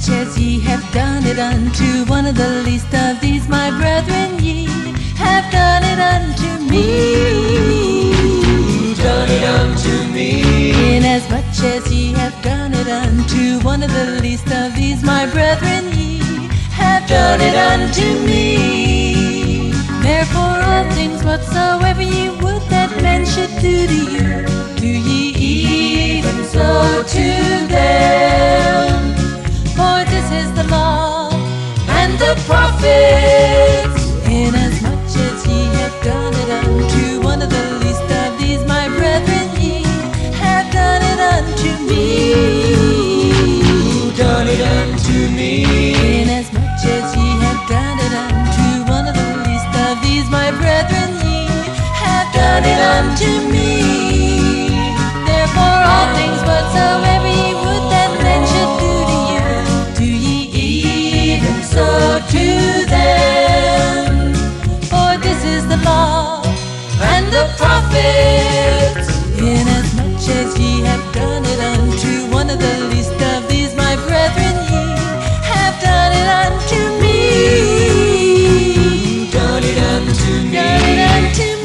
such as ye have done it unto one of the least of these, my brethren, ye have done it unto me. Done it unto me. Inasmuch as ye have done it unto one of the least of these, my brethren, ye have done it unto me. Therefore, all things whatsoever ye would that men should do to you, do ye even so to them. and the prophets, Inasmuch as ye have done it unto one of the least of these, my brethren, ye have done it unto me. Done it unto me. Inasmuch as ye have done it unto one of the least of these, my brethren, ye have done it unto me. to me.